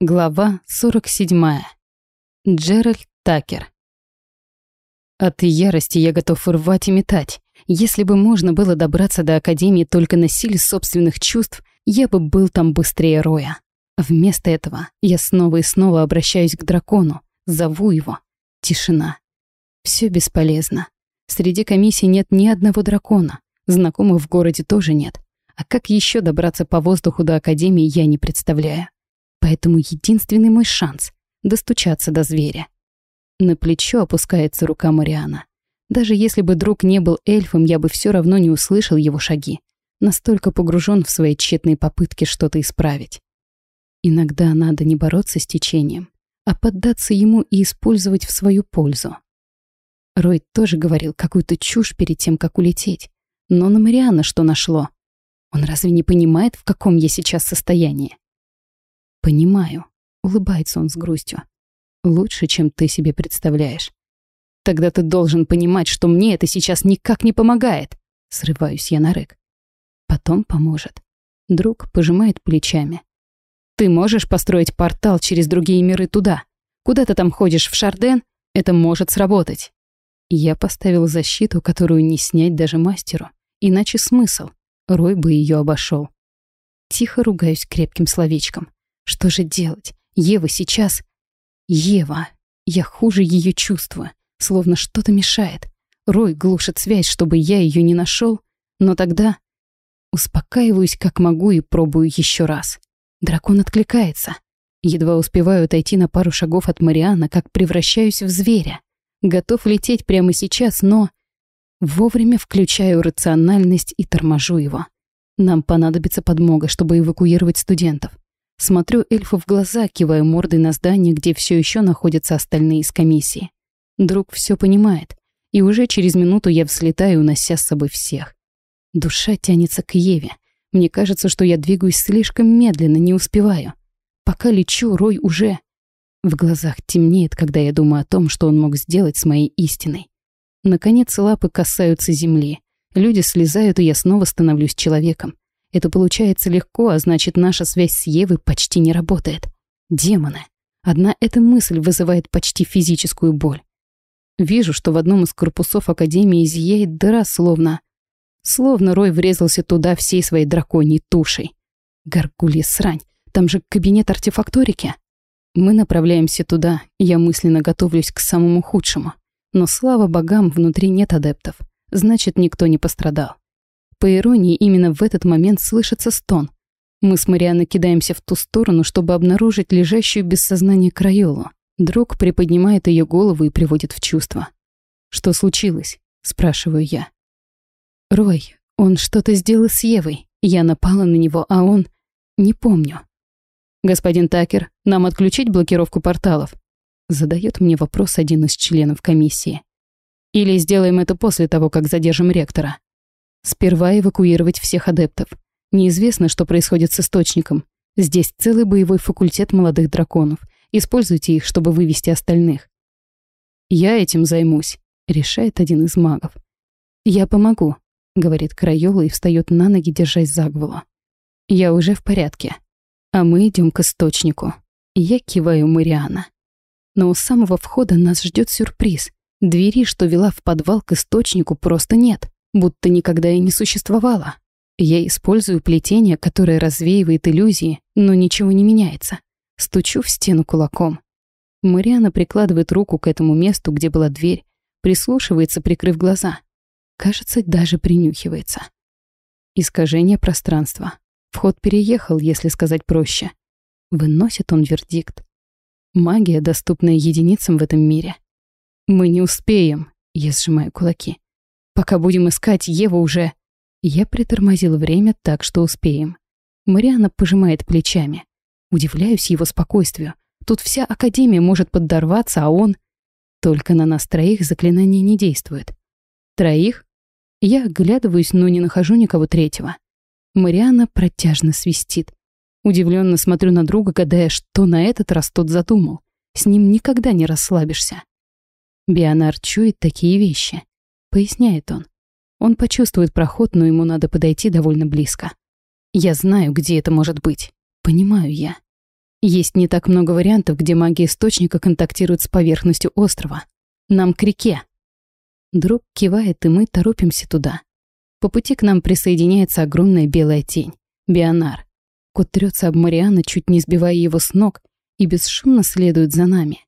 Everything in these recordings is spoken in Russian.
Глава 47. Джеральд Такер. От ярости я готов рвать и метать. Если бы можно было добраться до Академии только на силе собственных чувств, я бы был там быстрее Роя. Вместо этого я снова и снова обращаюсь к дракону, зову его. Тишина. Все бесполезно. Среди комиссий нет ни одного дракона. Знакомых в городе тоже нет. А как еще добраться по воздуху до Академии, я не представляю. Поэтому единственный мой шанс — достучаться до зверя. На плечо опускается рука Мариана. Даже если бы друг не был эльфом, я бы все равно не услышал его шаги. Настолько погружен в свои тщетные попытки что-то исправить. Иногда надо не бороться с течением, а поддаться ему и использовать в свою пользу. Рой тоже говорил какую-то чушь перед тем, как улететь. Но на Мариана что нашло? Он разве не понимает, в каком я сейчас состоянии? «Понимаю», — улыбается он с грустью. «Лучше, чем ты себе представляешь». «Тогда ты должен понимать, что мне это сейчас никак не помогает», — срываюсь я на рык. «Потом поможет». Друг пожимает плечами. «Ты можешь построить портал через другие миры туда? Куда ты там ходишь в Шарден? Это может сработать». Я поставил защиту, которую не снять даже мастеру. Иначе смысл. Рой бы ее обошел. Тихо ругаюсь крепким словечком. Что же делать? Ева сейчас... Ева. Я хуже ее чувствую. Словно что-то мешает. Рой глушит связь, чтобы я ее не нашел. Но тогда... Успокаиваюсь как могу и пробую еще раз. Дракон откликается. Едва успеваю отойти на пару шагов от Мариана, как превращаюсь в зверя. Готов лететь прямо сейчас, но... Вовремя включаю рациональность и торможу его. Нам понадобится подмога, чтобы эвакуировать студентов. Смотрю эльфу в глаза, кивая мордой на здание, где все еще находятся остальные из комиссии. Друг все понимает, и уже через минуту я взлетаю, унося с собой всех. Душа тянется к Еве. Мне кажется, что я двигаюсь слишком медленно, не успеваю. Пока лечу, Рой уже... В глазах темнеет, когда я думаю о том, что он мог сделать с моей истиной. Наконец лапы касаются земли. Люди слезают, и я снова становлюсь человеком. Это получается легко, а значит, наша связь с Евой почти не работает. Демоны. Одна эта мысль вызывает почти физическую боль. Вижу, что в одном из корпусов Академии зияет дыра, словно... Словно Рой врезался туда всей своей драконьей тушей. Горгулья срань. Там же кабинет артефакторики. Мы направляемся туда, я мысленно готовлюсь к самому худшему. Но слава богам, внутри нет адептов. Значит, никто не пострадал. По иронии, именно в этот момент слышится стон. Мы с Марианной кидаемся в ту сторону, чтобы обнаружить лежащую без сознания Крайолу. Друг приподнимает ее голову и приводит в чувство. «Что случилось?» – спрашиваю я. «Рой, он что-то сделал с Евой. Я напала на него, а он... Не помню». «Господин Такер, нам отключить блокировку порталов?» Задает мне вопрос один из членов комиссии. «Или сделаем это после того, как задержим ректора?» Сперва эвакуировать всех адептов. Неизвестно, что происходит с источником. Здесь целый боевой факультет молодых драконов. Используйте их, чтобы вывести остальных. «Я этим займусь», — решает один из магов. «Я помогу», — говорит Крайола и встает на ноги, держась за голову. «Я уже в порядке. А мы идем к источнику». Я киваю Мариана. Но у самого входа нас ждет сюрприз. Двери, что вела в подвал к источнику, просто нет будто никогда и не существовало. Я использую плетение, которое развеивает иллюзии, но ничего не меняется. Стучу в стену кулаком. Мариана прикладывает руку к этому месту, где была дверь, прислушивается, прикрыв глаза. Кажется, даже принюхивается. Искажение пространства. Вход переехал, если сказать проще. Выносит он вердикт. Магия, доступная единицам в этом мире. Мы не успеем, я сжимаю кулаки. Пока будем искать, Ева уже... Я притормозил время так, что успеем. Мариана пожимает плечами. Удивляюсь его спокойствию. Тут вся Академия может подорваться, а он... Только на нас троих заклинание не действует. Троих? Я оглядываюсь, но не нахожу никого третьего. Мариана протяжно свистит. Удивленно смотрю на друга, гадая, что на этот раз тот задумал. С ним никогда не расслабишься. Бионар чует такие вещи. Поясняет он. Он почувствует проход, но ему надо подойти довольно близко. Я знаю, где это может быть. Понимаю я. Есть не так много вариантов, где магия источника контактирует с поверхностью острова. Нам к реке. Друг кивает, и мы торопимся туда. По пути к нам присоединяется огромная белая тень. Бионар. Кот трется об Мариана, чуть не сбивая его с ног, и бесшумно следует за нами.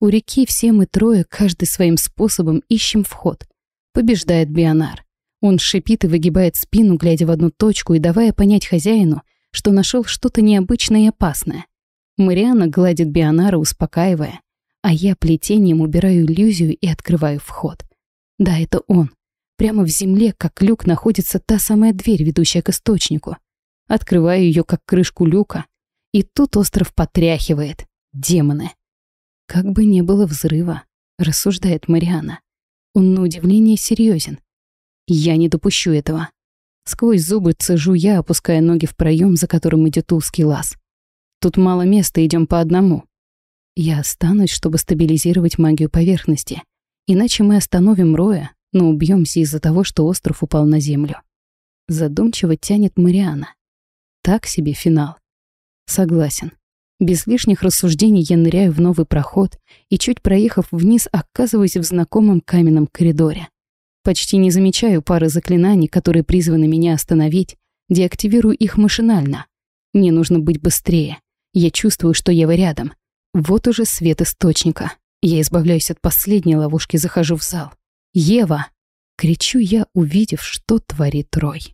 У реки все мы трое, каждый своим способом, ищем вход. Побеждает Бионар. Он шипит и выгибает спину, глядя в одну точку и давая понять хозяину, что нашел что-то необычное и опасное. Мариана гладит Бионара, успокаивая, а я плетением убираю иллюзию и открываю вход. Да, это он. Прямо в земле, как люк, находится та самая дверь, ведущая к источнику. Открываю ее, как крышку люка, и тут остров потряхивает. Демоны. Как бы не было взрыва, рассуждает Мариана. Он на удивление серьезен. Я не допущу этого. Сквозь зубы цежу я, опуская ноги в проем, за которым идет узкий лаз. Тут мало места, идем по одному. Я останусь, чтобы стабилизировать магию поверхности. Иначе мы остановим Роя, но убьемся из-за того, что остров упал на землю. Задумчиво тянет Мариана. Так себе финал. Согласен. Без лишних рассуждений я ныряю в новый проход и, чуть проехав вниз, оказываюсь в знакомом каменном коридоре. Почти не замечаю пары заклинаний, которые призваны меня остановить, деактивирую их машинально. Мне нужно быть быстрее. Я чувствую, что Ева рядом. Вот уже свет источника. Я избавляюсь от последней ловушки, захожу в зал. «Ева!» — кричу я, увидев, что творит Рой.